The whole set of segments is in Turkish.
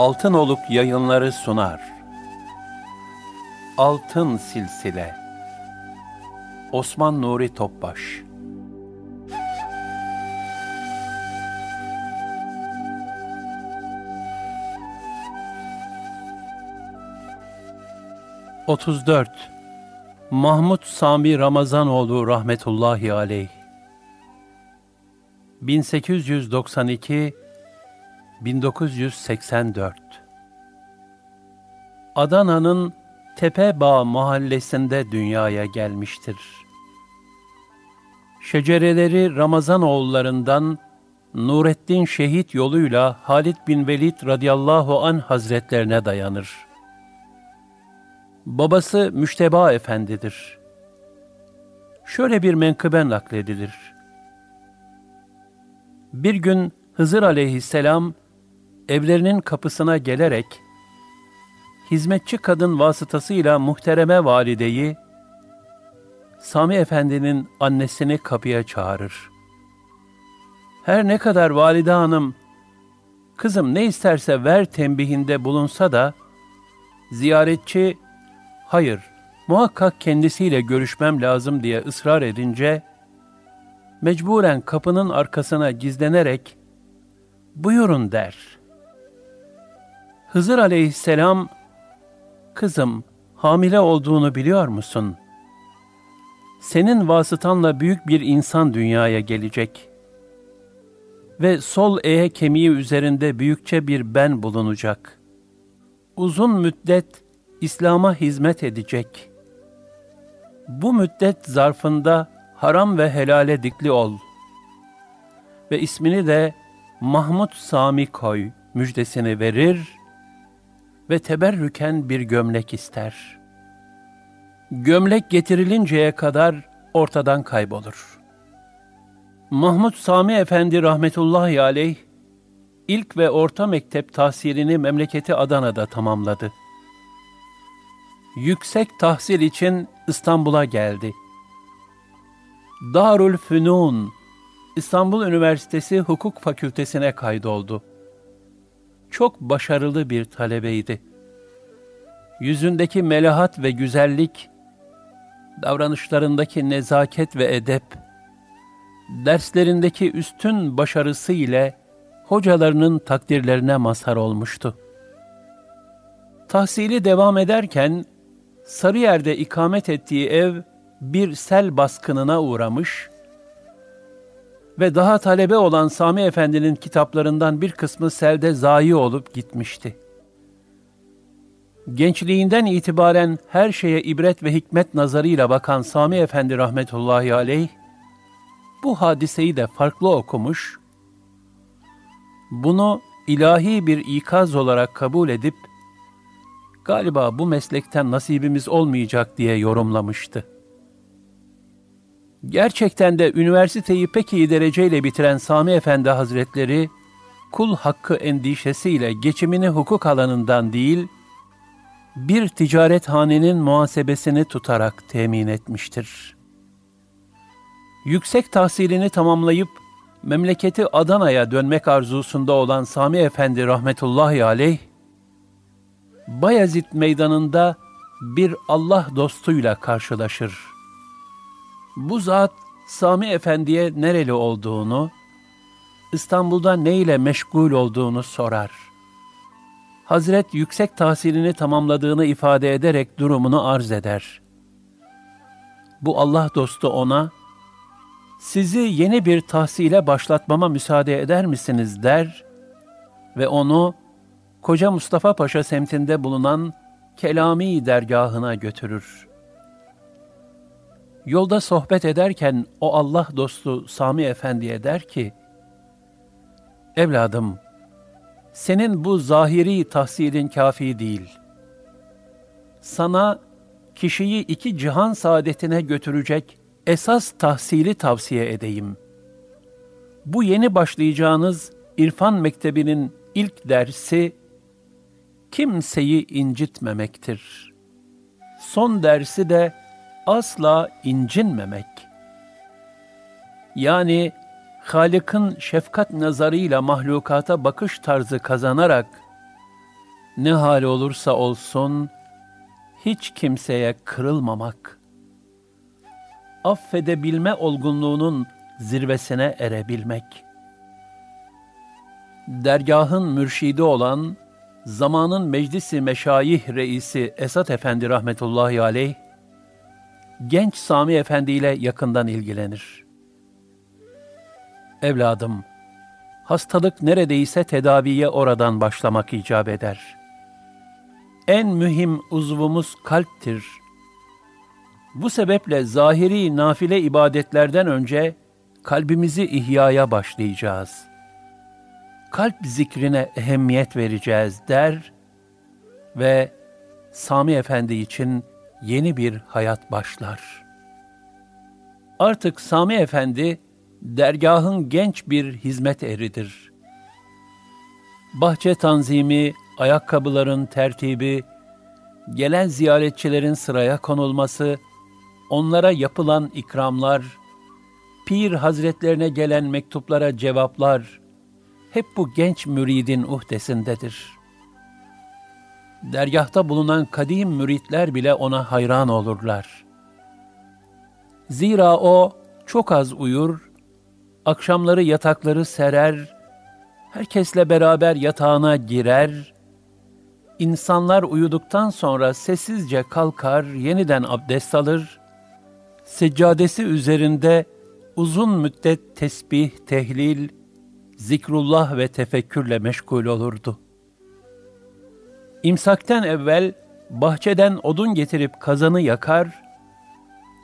Altınoluk yayınları sunar. Altın Silsile. Osman Nuri Topbaş. Otuz dört. Mahmud Sami Ramazanoğlu rahmetullahi aleyh. 1892 1984 Adana'nın Tepebağ mahallesinde dünyaya gelmiştir. Şecereleri Ramazan oğullarından Nurettin Şehit yoluyla Halid bin Velid radıyallahu an hazretlerine dayanır. Babası Müşteba Efendidir. Şöyle bir menkıbe nakledilir. Bir gün Hızır aleyhisselam evlerinin kapısına gelerek hizmetçi kadın vasıtasıyla muhtereme valideyi Sami Efendi'nin annesini kapıya çağırır. Her ne kadar valide hanım kızım ne isterse ver tembihinde bulunsa da ziyaretçi hayır muhakkak kendisiyle görüşmem lazım diye ısrar edince mecburen kapının arkasına gizlenerek buyurun der. Hızır aleyhisselam, kızım hamile olduğunu biliyor musun? Senin vasıtanla büyük bir insan dünyaya gelecek. Ve sol eğe kemiği üzerinde büyükçe bir ben bulunacak. Uzun müddet İslam'a hizmet edecek. Bu müddet zarfında haram ve helale dikli ol. Ve ismini de Mahmud Sami koy müjdesini verir ve teberrüken bir gömlek ister. Gömlek getirilinceye kadar ortadan kaybolur. Mahmud Sami Efendi rahmetullahi aleyh, ilk ve orta mektep tahsilini memleketi Adana'da tamamladı. Yüksek tahsil için İstanbul'a geldi. Darül Fünun İstanbul Üniversitesi Hukuk Fakültesine kaydoldu. Çok başarılı bir talebeydi. Yüzündeki melahat ve güzellik, davranışlarındaki nezaket ve edep, derslerindeki üstün başarısı ile hocalarının takdirlerine mazhar olmuştu. Tahsili devam ederken Sarıyer'de ikamet ettiği ev bir sel baskınına uğramış ve daha talebe olan Sami Efendi'nin kitaplarından bir kısmı selde zayi olup gitmişti. Gençliğinden itibaren her şeye ibret ve hikmet nazarıyla bakan Sami Efendi rahmetullahi aleyh, bu hadiseyi de farklı okumuş, bunu ilahi bir ikaz olarak kabul edip, galiba bu meslekten nasibimiz olmayacak diye yorumlamıştı. Gerçekten de üniversiteyi pek iyi dereceyle bitiren Sami Efendi Hazretleri, kul hakkı endişesiyle geçimini hukuk alanından değil, bir ticaret hanenin muhasebesini tutarak temin etmiştir. Yüksek tahsilini tamamlayıp memleketi Adana'ya dönmek arzusunda olan Sami Efendi rahmetullahi aleyh, Bayezid meydanında bir Allah dostuyla karşılaşır bu zat Sami Efendi'ye nereli olduğunu, İstanbul'da ne ile meşgul olduğunu sorar. Hazret yüksek tahsilini tamamladığını ifade ederek durumunu arz eder. Bu Allah dostu ona, sizi yeni bir tahsile başlatmama müsaade eder misiniz der ve onu Koca Mustafa Paşa semtinde bulunan Kelami dergahına götürür.'' Yolda sohbet ederken o Allah dostu Sami Efendi'ye der ki, Evladım, senin bu zahiri tahsilin kafi değil. Sana kişiyi iki cihan saadetine götürecek esas tahsili tavsiye edeyim. Bu yeni başlayacağınız İrfan Mektebi'nin ilk dersi kimseyi incitmemektir. Son dersi de asla incinmemek. Yani Halık'ın şefkat nazarıyla mahlukata bakış tarzı kazanarak ne hali olursa olsun hiç kimseye kırılmamak, affedebilme olgunluğunun zirvesine erebilmek. Dergahın mürşidi olan zamanın meclisi meşayih reisi Esat Efendi rahmetullahi aleyh, genç Sami Efendi ile yakından ilgilenir. Evladım, hastalık neredeyse tedaviye oradan başlamak icap eder. En mühim uzvumuz kalptir. Bu sebeple zahiri nafile ibadetlerden önce kalbimizi ihyaya başlayacağız. Kalp zikrine ehemmiyet vereceğiz der ve Sami Efendi için yeni bir hayat başlar. Artık Sami Efendi dergahın genç bir hizmet eridir. Bahçe tanzimi, ayakkabıların tertibi, gelen ziyaretçilerin sıraya konulması, onlara yapılan ikramlar, pir hazretlerine gelen mektuplara cevaplar, hep bu genç müridin uhdesindedir. Dergahta bulunan kadim müritler bile ona hayran olurlar. Zira o çok az uyur, akşamları yatakları serer, herkesle beraber yatağına girer, insanlar uyuduktan sonra sessizce kalkar, yeniden abdest alır, seccadesi üzerinde uzun müddet tesbih, tehlil, zikrullah ve tefekkürle meşgul olurdu. İmsakten evvel bahçeden odun getirip kazanı yakar,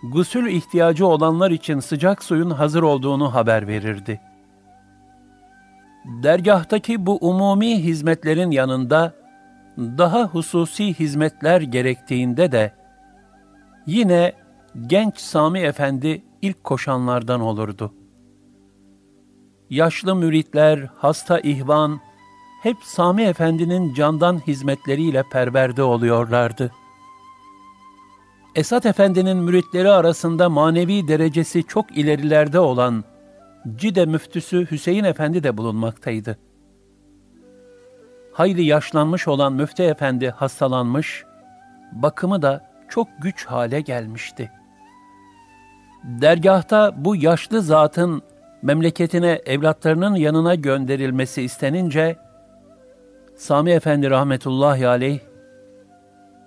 gusül ihtiyacı olanlar için sıcak suyun hazır olduğunu haber verirdi. Dergahtaki bu umumi hizmetlerin yanında daha hususi hizmetler gerektiğinde de yine genç Sami Efendi ilk koşanlardan olurdu. Yaşlı müritler, hasta ihvan, hep Sami Efendi'nin candan hizmetleriyle perverde oluyorlardı.'' Esat Efendi'nin müritleri arasında manevi derecesi çok ilerilerde olan Cide müftüsü Hüseyin Efendi de bulunmaktaydı. Hayli yaşlanmış olan Müftü Efendi hastalanmış, bakımı da çok güç hale gelmişti. Dergahta bu yaşlı zatın memleketine evlatlarının yanına gönderilmesi istenince, Sami Efendi rahmetullahi aleyh,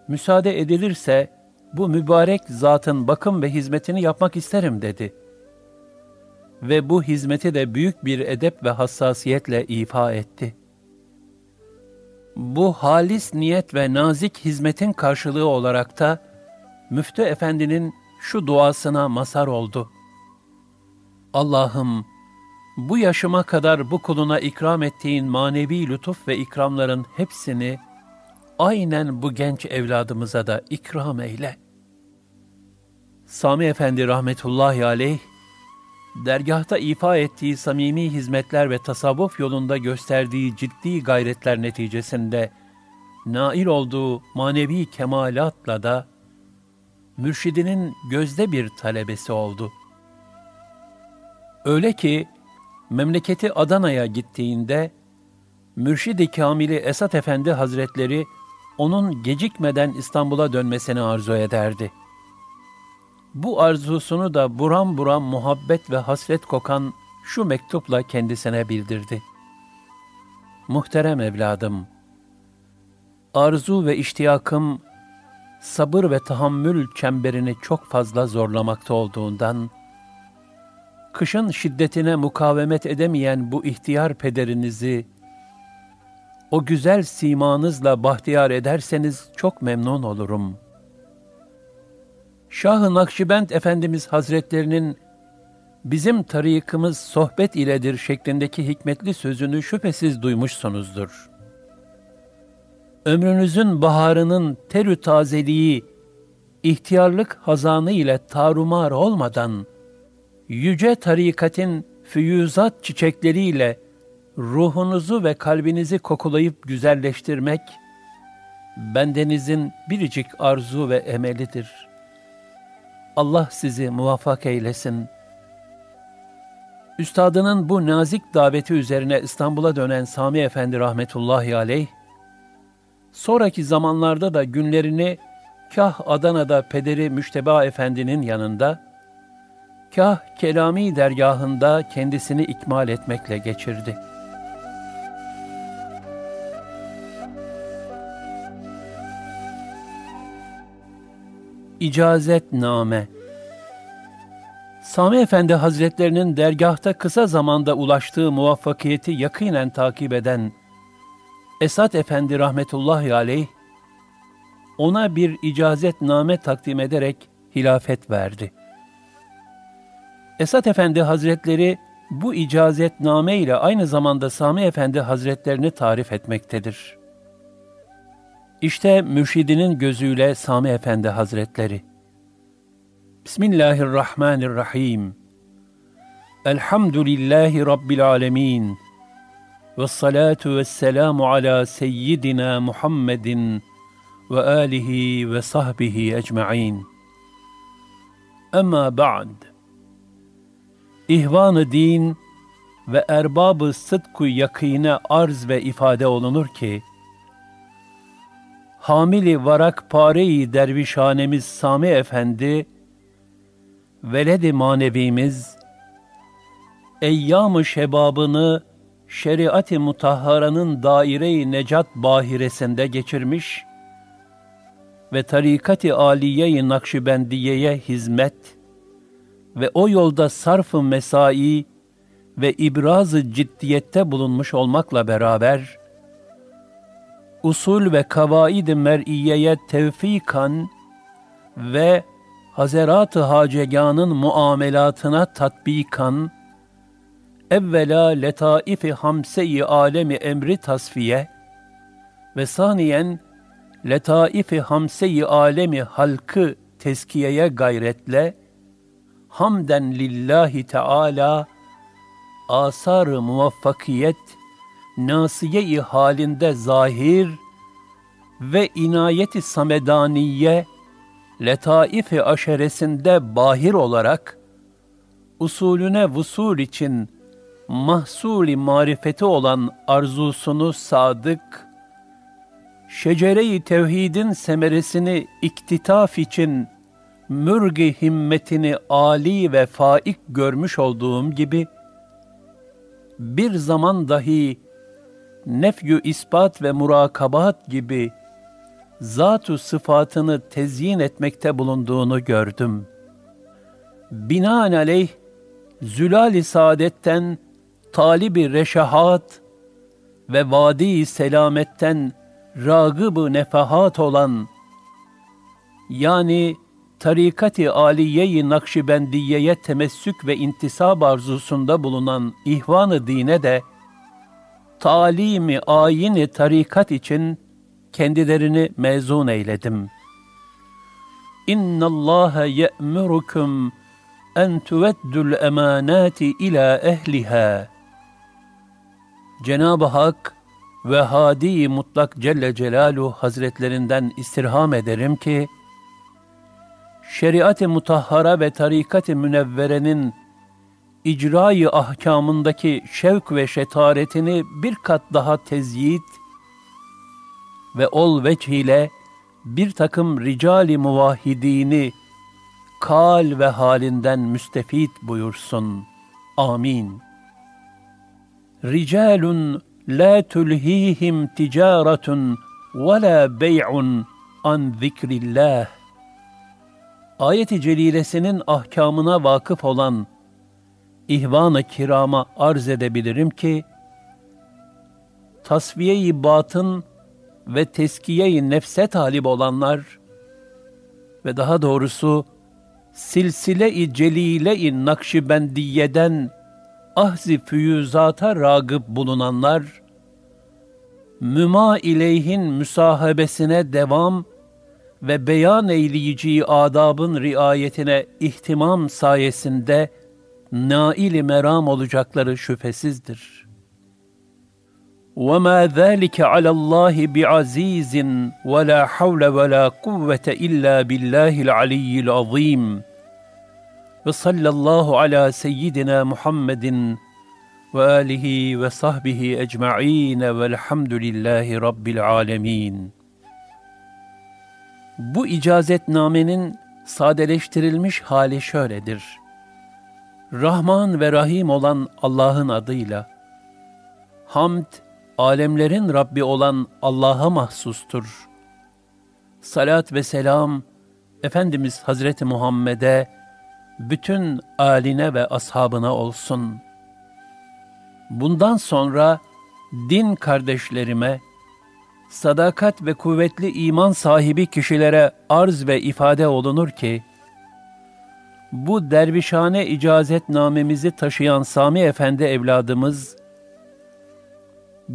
müsaade edilirse bu mübarek zatın bakım ve hizmetini yapmak isterim dedi. Ve bu hizmeti de büyük bir edep ve hassasiyetle ifa etti. Bu halis niyet ve nazik hizmetin karşılığı olarak da Müftü Efendi'nin şu duasına mazhar oldu. Allah'ım, bu yaşıma kadar bu kuluna ikram ettiğin manevi lütuf ve ikramların hepsini aynen bu genç evladımıza da ikram eyle. Sami Efendi rahmetullahi aleyh, dergahta ifa ettiği samimi hizmetler ve tasavvuf yolunda gösterdiği ciddi gayretler neticesinde nail olduğu manevi kemalatla da mürşidinin gözde bir talebesi oldu. Öyle ki memleketi Adana'ya gittiğinde Mürşid-i Kamili Esat Efendi Hazretleri onun gecikmeden İstanbul'a dönmesini arzu ederdi. Bu arzusunu da buram buram muhabbet ve hasret kokan şu mektupla kendisine bildirdi. Muhterem evladım, arzu ve iştiyakım sabır ve tahammül çemberini çok fazla zorlamakta olduğundan, kışın şiddetine mukavemet edemeyen bu ihtiyar pederinizi o güzel simanızla bahtiyar ederseniz çok memnun olurum. Şah-ı Nakşibend Efendimiz Hazretlerinin bizim tarikımız sohbet iledir şeklindeki hikmetli sözünü şüphesiz duymuşsunuzdur. Ömrünüzün baharının terü tazeliği, ihtiyarlık hazanı ile tarumar olmadan, yüce tarikatin füyüzat çiçekleriyle ruhunuzu ve kalbinizi kokulayıp güzelleştirmek, bendenizin biricik arzu ve emelidir. Allah sizi muvaffak eylesin. Üstadının bu nazik daveti üzerine İstanbul'a dönen Sami Efendi rahmetullahi aleyh, sonraki zamanlarda da günlerini kah Adana'da Pederi Müşteba Efendi'nin yanında, kah Kelami dergahında kendisini ikmal etmekle geçirdi. İcazetname Sami Efendi Hazretlerinin dergahta kısa zamanda ulaştığı muvaffakiyeti yakinen takip eden Esat Efendi rahmetullahi aleyh, ona bir icazetname takdim ederek hilafet verdi. Esat Efendi Hazretleri bu icazetname ile aynı zamanda Sami Efendi Hazretlerini tarif etmektedir. İşte mürşidinin gözüyle Sami Efendi Hazretleri. Bismillahirrahmanirrahim. Elhamdülillahi Rabbil alemin. Ve salatu ve selamu ala seyyidina Muhammedin ve alihi ve sahbihi ecma'in. Ama ba'd. İhvan-ı din ve erbabı sıdku yakine arz ve ifade olunur ki, hamili varak pareyi dervişhanemiz Sami Efendi, veledi manevimiz, eyyam-ı şebabını şeriat-ı mutahharanın daire-i necat bahiresinde geçirmiş ve tarikat-ı aliye-i Nakşibendiyeye hizmet ve o yolda sarf-ı mesai ve ibraz-ı ciddiyette bulunmuş olmakla beraber, usul ve kavaid-i mer'iyeye tevfikan ve Hazerat-ı Hacegan'ın muamelatına tatbikan, evvela letaif-i hamse-i alemi emri tasfiye ve saniyen letaif-i hamse-i alemi halkı teskiyeye gayretle, hamden lillahi teala, asar-ı muvaffakiyet, nasiye-i halinde zahir ve inayeti samedaniye, letaif-i aşeresinde bahir olarak, usulüne vusul için mahsuli marifeti olan arzusunu sadık, şecere-i tevhidin semeresini iktitaf için mürgi himmetini âli ve faik görmüş olduğum gibi, bir zaman dahi nefyü ispat ve murakabat gibi zat-ı sıfatını tezyin etmekte bulunduğunu gördüm. Binaenaleyh, zülal-i saadetten talibi reşahat ve vadi selametten ragıb-ı nefahat olan, yani tarikat-ı aliye-i Nakşibendiyeye temessük ve intisab arzusunda bulunan ihvan-ı dine de, talimi ayini tarikat için kendilerini mezun eyledim. İnna Allah ye'murukum en tuveddul emanati ila ehliha. Cenab-ı Hak ve Hadi Mutlak Celle Celaluhu Hazretlerinden istirham ederim ki, şeriat-ı mutahhara ve tarikat-ı münevverenin icra-i ahkamındaki şevk ve şetaretini bir kat daha tezyit ve ol veçhiyle bir takım ricali muvahhidini kal ve halinden müstefit buyursun. Amin. Ricalun la tulhihim ticaretun ve la bey'un an zikrillah. Ayet-i celilesinin ahkamına vakıf olan ihvan-ı kirama arz edebilirim ki, tasfiye-i batın ve teskiye-i nefse talip olanlar ve daha doğrusu silsile-i celile-i Nakşibendiyye'den ahzi füyüzata ragıp bulunanlar, müma ileyhin müsahabesine devam ve beyan eyleyici adabın riayetine ihtimam sayesinde nail meram olacakları şüphesizdir. وَمَا ذَٰلِكَ عَلَى اللّٰهِ بِعَز۪يزٍ وَلَا حَوْلَ وَلَا قُوَّةَ إِلَّا بِاللّٰهِ الْعَلِيِّ الْعَظ۪يمِ وصلى الله على سيدنا محمد وآله وصحبه أجمعين والحمد لله رب العالمين Bu icazetnamenin sadeleştirilmiş hali şöyledir. Rahman ve Rahim olan Allah'ın adıyla, hamd, alemlerin Rabbi olan Allah'a mahsustur. Salat ve selam, Efendimiz Hazreti Muhammed'e, bütün aline ve ashabına olsun. Bundan sonra din kardeşlerime, sadakat ve kuvvetli iman sahibi kişilere arz ve ifade olunur ki, bu dervişhane icazetnamemizi taşıyan Sami Efendi evladımız,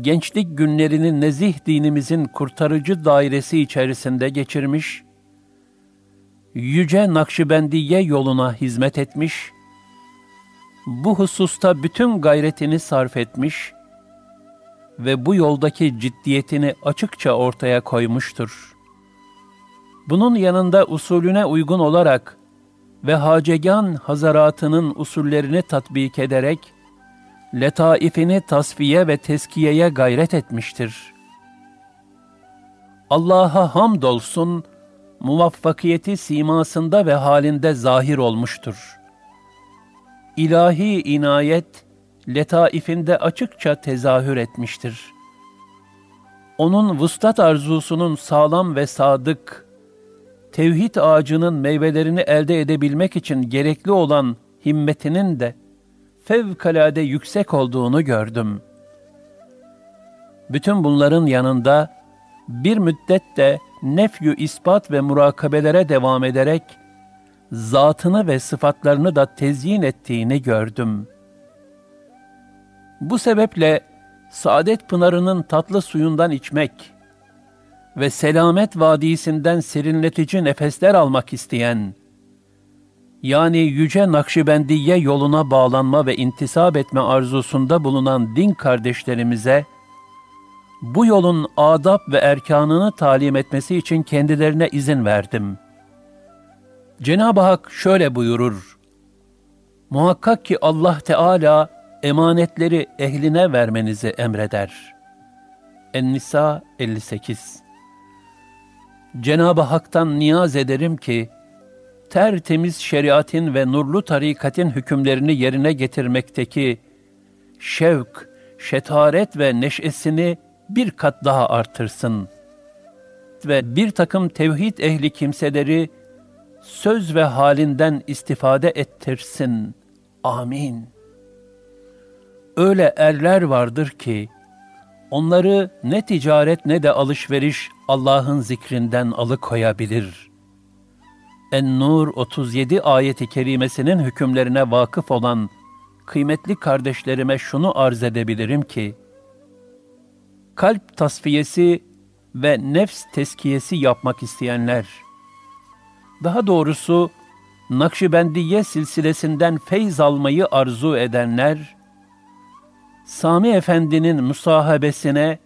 gençlik günlerini nezih dinimizin kurtarıcı dairesi içerisinde geçirmiş, Yüce Nakşibendiye yoluna hizmet etmiş, bu hususta bütün gayretini sarf etmiş ve bu yoldaki ciddiyetini açıkça ortaya koymuştur. Bunun yanında usulüne uygun olarak ve hacegan hazaratının usullerini tatbik ederek, letaifini tasfiye ve teskiyeye gayret etmiştir. Allah'a hamdolsun, muvaffakiyeti simasında ve halinde zahir olmuştur. İlahi inayet, letaifinde açıkça tezahür etmiştir. Onun vuslat arzusunun sağlam ve sadık, tevhid ağacının meyvelerini elde edebilmek için gerekli olan himmetinin de fevkalade yüksek olduğunu gördüm. Bütün bunların yanında bir müddet de nefyü ispat ve murakabelere devam ederek zatını ve sıfatlarını da tezyin ettiğini gördüm. Bu sebeple saadet pınarının tatlı suyundan içmek ve selamet vadisinden serinletici nefesler almak isteyen, yani Yüce Nakşibendiye yoluna bağlanma ve intisap etme arzusunda bulunan din kardeşlerimize, bu yolun adab ve erkanını talim etmesi için kendilerine izin verdim. Cenab-ı Hak şöyle buyurur, Muhakkak ki Allah Teala emanetleri ehline vermenizi emreder. En-Nisa 58 Cenab-ı Hak'tan niyaz ederim ki, tertemiz şeriatin ve nurlu tarikatin hükümlerini yerine getirmekteki şevk, şetaret ve neşesini bir kat daha artırsın ve bir takım tevhid ehli kimseleri söz ve halinden istifade ettirsin. Amin. Öyle erler vardır ki, onları ne ticaret ne de alışveriş Allah'ın zikrinden alıkoyabilir. En-Nur 37 ayeti kerimesinin hükümlerine vakıf olan kıymetli kardeşlerime şunu arz edebilirim ki, kalp tasfiyesi ve nefs teskiyesi yapmak isteyenler, daha doğrusu Nakşibendiye silsilesinden feyz almayı arzu edenler, Sami Efendi'nin musahabesine,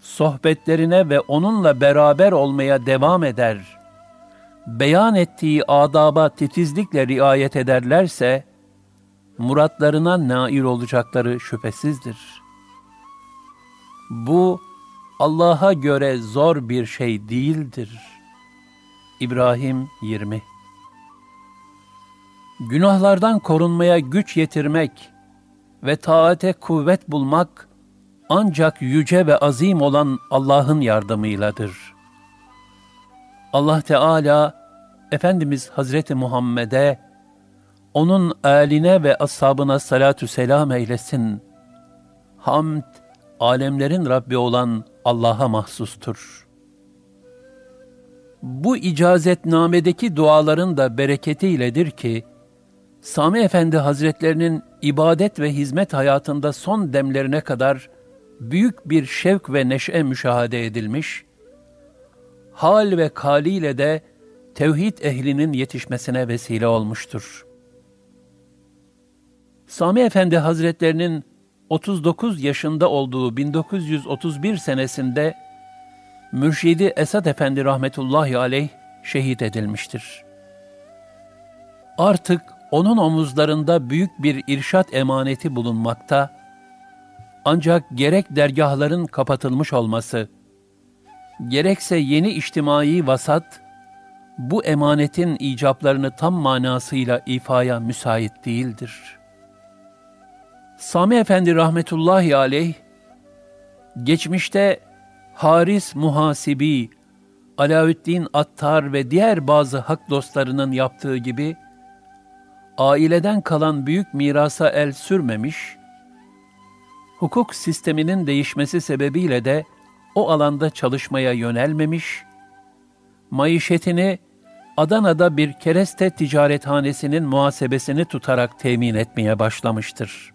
sohbetlerine ve onunla beraber olmaya devam eder, beyan ettiği adaba titizlikle riayet ederlerse, muratlarına nail olacakları şüphesizdir.'' Bu Allah'a göre zor bir şey değildir. İbrahim 20 Günahlardan korunmaya güç yetirmek ve taate kuvvet bulmak ancak yüce ve azim olan Allah'ın yardımıyladır. Allah Teala Efendimiz Hazreti Muhammed'e onun âline ve ashabına salatü selam eylesin. Hamd alemlerin Rabbi olan Allah'a mahsustur. Bu icazetnamedeki duaların da bereketiyledir ki, Sami Efendi Hazretlerinin ibadet ve hizmet hayatında son demlerine kadar büyük bir şevk ve neşe müşahede edilmiş, hal ve kaliyle de tevhid ehlinin yetişmesine vesile olmuştur. Sami Efendi Hazretlerinin 39 yaşında olduğu 1931 senesinde Mürşidi Esad Efendi rahmetullahi aleyh şehit edilmiştir. Artık onun omuzlarında büyük bir irşat emaneti bulunmakta, ancak gerek dergahların kapatılmış olması, gerekse yeni içtimai vasat bu emanetin icaplarını tam manasıyla ifaya müsait değildir. Sami Efendi rahmetullahi aleyh, geçmişte Haris Muhasibi, Alaüddin Attar ve diğer bazı hak dostlarının yaptığı gibi, aileden kalan büyük mirasa el sürmemiş, hukuk sisteminin değişmesi sebebiyle de o alanda çalışmaya yönelmemiş, maişetini Adana'da bir kereste ticarethanesinin muhasebesini tutarak temin etmeye başlamıştır.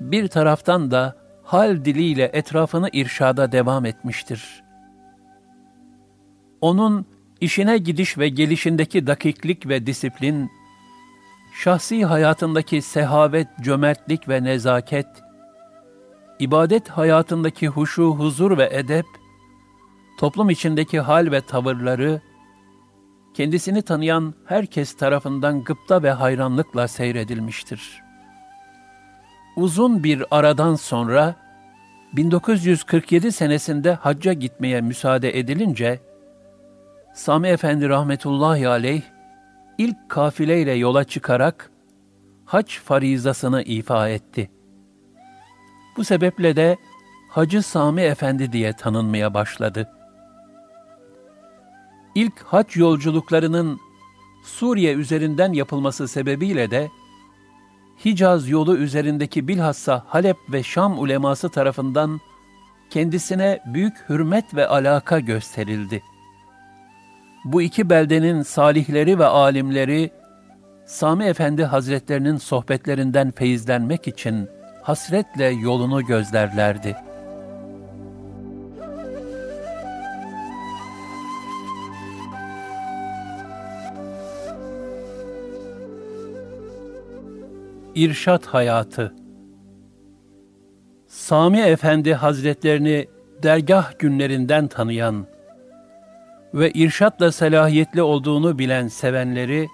Bir taraftan da hal diliyle etrafını irşada devam etmiştir. Onun işine gidiş ve gelişindeki dakiklik ve disiplin, şahsi hayatındaki sehavet, cömertlik ve nezaket, ibadet hayatındaki huşu, huzur ve edep, toplum içindeki hal ve tavırları, kendisini tanıyan herkes tarafından gıpta ve hayranlıkla seyredilmiştir. Uzun bir aradan sonra, 1947 senesinde hacca gitmeye müsaade edilince, Sami Efendi rahmetullahi aleyh, ilk kafileyle yola çıkarak, hac farizasını ifa etti. Bu sebeple de Hacı Sami Efendi diye tanınmaya başladı. İlk hac yolculuklarının Suriye üzerinden yapılması sebebiyle de Hicaz yolu üzerindeki bilhassa Halep ve Şam uleması tarafından kendisine büyük hürmet ve alaka gösterildi. Bu iki beldenin salihleri ve alimleri Sami Efendi Hazretlerinin sohbetlerinden feyizlenmek için hasretle yolunu gözlerlerdi. İrşat Hayatı Sami Efendi Hazretlerini dergah günlerinden tanıyan ve irşatla selahiyetli olduğunu bilen sevenleri,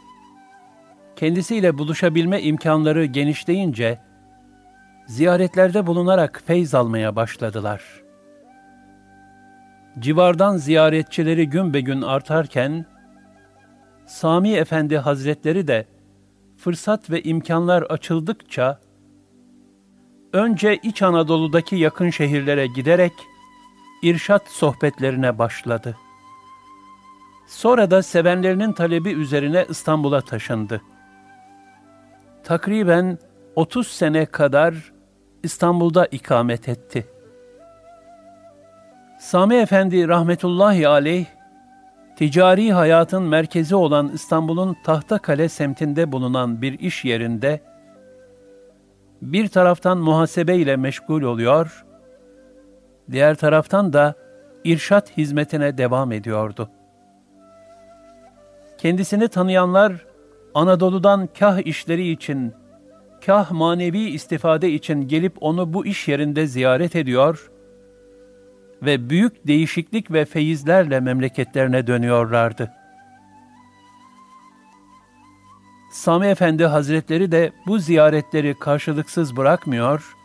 kendisiyle buluşabilme imkanları genişleyince, ziyaretlerde bulunarak feyz almaya başladılar. Civardan ziyaretçileri gün be gün artarken, Sami Efendi Hazretleri de fırsat ve imkanlar açıldıkça, önce İç Anadolu'daki yakın şehirlere giderek irşat sohbetlerine başladı. Sonra da sevenlerinin talebi üzerine İstanbul'a taşındı. Takriben 30 sene kadar İstanbul'da ikamet etti. Sami Efendi rahmetullahi aleyh, ticari hayatın merkezi olan İstanbul'un Tahtakale semtinde bulunan bir iş yerinde, bir taraftan muhasebe ile meşgul oluyor, diğer taraftan da irşat hizmetine devam ediyordu. Kendisini tanıyanlar, Anadolu'dan kah işleri için kah manevi istifade için gelip onu bu iş yerinde ziyaret ediyor ve büyük değişiklik ve feyizlerle memleketlerine dönüyorlardı. Sami Efendi Hazretleri de bu ziyaretleri karşılıksız bırakmıyor,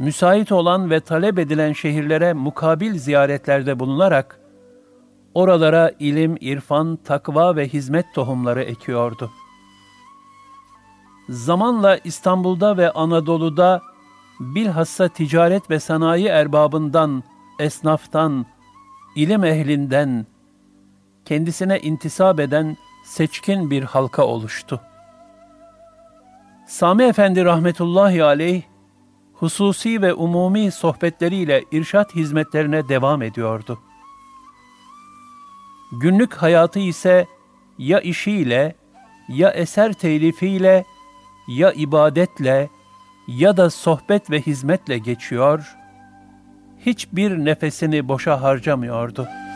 müsait olan ve talep edilen şehirlere mukabil ziyaretlerde bulunarak, oralara ilim, irfan, takva ve hizmet tohumları ekiyordu.'' zamanla İstanbul'da ve Anadolu'da bilhassa ticaret ve sanayi erbabından, esnaftan, ilim ehlinden, kendisine intisap eden seçkin bir halka oluştu. Sami Efendi rahmetullahi aleyh, hususi ve umumi sohbetleriyle irşat hizmetlerine devam ediyordu. Günlük hayatı ise ya işiyle, ya eser telifiyle, ya ibadetle ya da sohbet ve hizmetle geçiyor, hiçbir nefesini boşa harcamıyordu.''